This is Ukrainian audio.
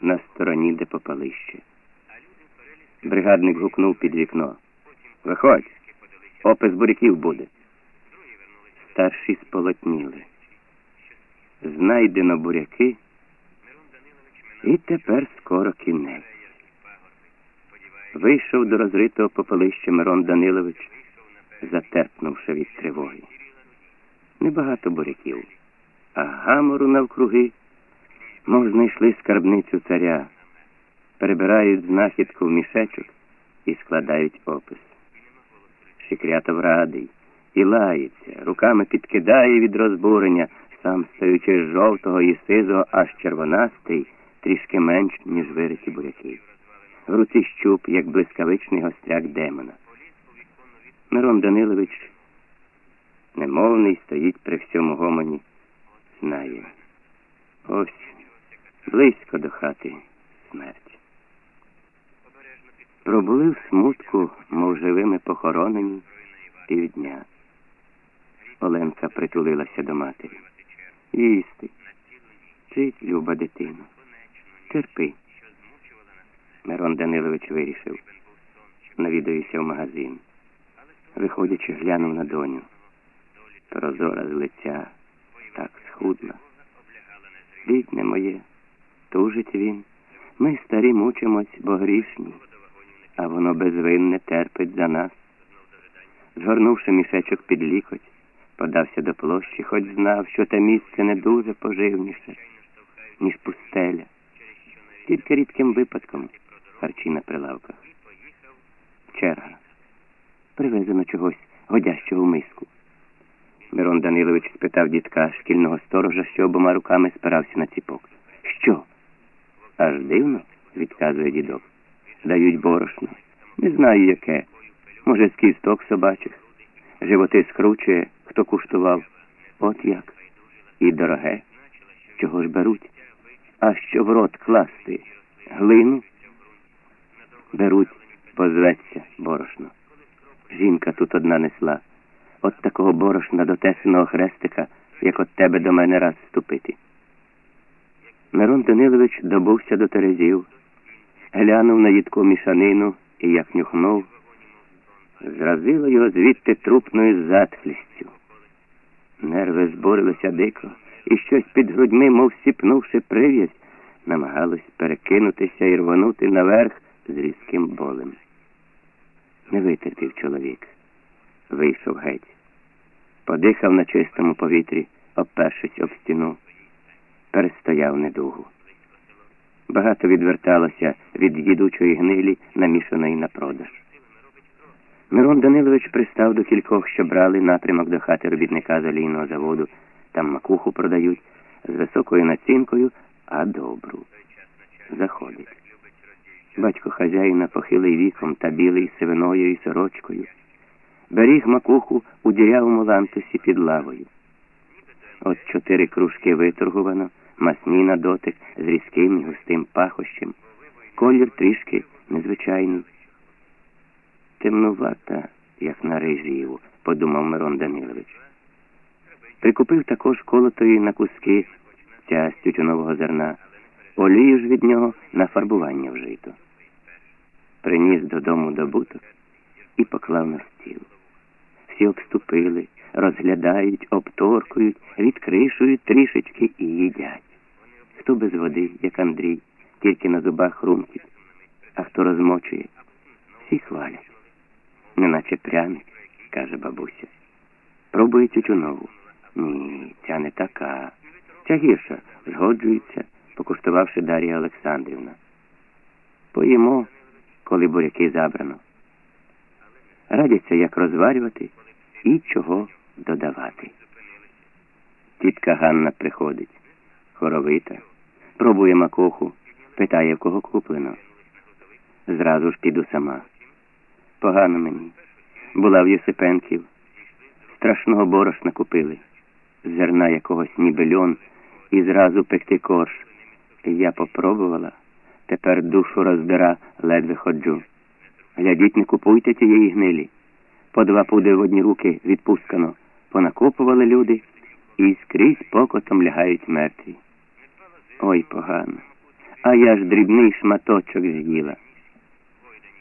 на стороні, де попалище. Бригадник гукнув під вікно. Виходь, опис буряків буде. Старші сполотніли. Знайдено буряки, і тепер скоро кінець. Вийшов до розритого попелища Мирон Данилович, затерпнувши від тривоги. Небагато буряків, а гамору навкруги, мов знайшли скарбницю царя, перебирають знахідку в мішечок і складають опис. Шикрятов радий і лається, руками підкидає від розбурення, сам стаючи з жовтого і сизого, аж червонастий, трішки менш, ніж вириті буряки. В руці щуп, як блискавичний гостряк демона. Мирон Данилович, немовний, стоїть при всьому гомоні, знає. Ось близько до хати смерть. Пробули в смутку, мов живими похоронені, півдня. Оленка притулилася до матері. Їсти. Чить, люба дитина. Терпи. Мирон Данилович вирішив. Навідаюся в магазин. Виходячи, глянув на доню. Прозора з лиця, тужить він. Ми старі мучимось, бо грішні, а воно безвинне терпить за нас. Згорнувши мішечок під лікоть, подався до площі, хоч знав, що те місце не дуже поживніше, ніж пустеля. Тільки рідким випадком харчі на прилавках. Черга. Привезено чогось годящого в миску. Мирон Данилович спитав дітка шкільного сторожа, що обома руками спирався на ціпок. Аж дивно, відказує дідок. Дають борошно. Не знаю яке. Може, з кісток собачих. Животи скручує, хто куштував. От як. І дороге. Чого ж беруть? А що в рот класти? Глину? Беруть, позветься борошно. Жінка тут одна несла. От такого борошна до тесаного хрестика, як от тебе до мене раз ступити. Мирон Данилович добувся до Терезів, глянув на їдку мішанину і, як нюхнув, зразило його звідти трупною затхлістю. Нерви збурилися дико, і щось під грудьми, мов сіпнувши прив'язь, намагалось перекинутися і рвонути наверх з різким болем. Не витерпів чоловік. Вийшов геть. Подихав на чистому повітрі, обпершись об стіну, перестояв недугу. Багато відверталося від їдучої гнилі, намішаної на продаж. Мирон Данилович пристав до кількох, що брали напрямок до хати робітника з олійного заводу. Там макуху продають з високою націнкою, а добру. Заходить. Батько хазяїна похилий віком та білий сивиною і сорочкою. Беріг макуху у дірявому лантусі під лавою. От чотири кружки виторгувано, масні на дотик з різким і густим пахощем. Колір трішки незвичайний. Темнувата, як на режіву, подумав Мирон Данилович. Прикупив також колотої на куски ця з тютюнового зерна, олію ж від нього на фарбування вжито. Приніс додому добуток і поклав на стіл. Всі обступили, розглядають, обторкують, відкришують трішечки і їдять. Хто без води, як Андрій, тільки на зубах хрумкіт, а хто розмочує, всі хвалять. Неначе пряник, каже бабуся. Пробує тютюнову. Ні, ця не така. Ця гірша, згоджується, покуштувавши Дар'я Олександрівна. Поїмо, коли буряки забрано. Радяться, як розварювати і чого додавати. Тітка Ганна приходить, хоровита, пробує макоху, питає, в кого куплено. Зразу ж піду сама. Погано мені. Була в Єсипенків. Страшного борошна купили, зерна якогось ніби льон, і зразу пекти корж. Я попробувала, тепер душу роздира, ледве ходжу. Глядіть, не купуйте тієї гнилі. По два пуди в одні руки відпускано, понакопували люди і скрізь покотом лягають мертві. Ой, погано. а я ж дрібний шматочок з'їла.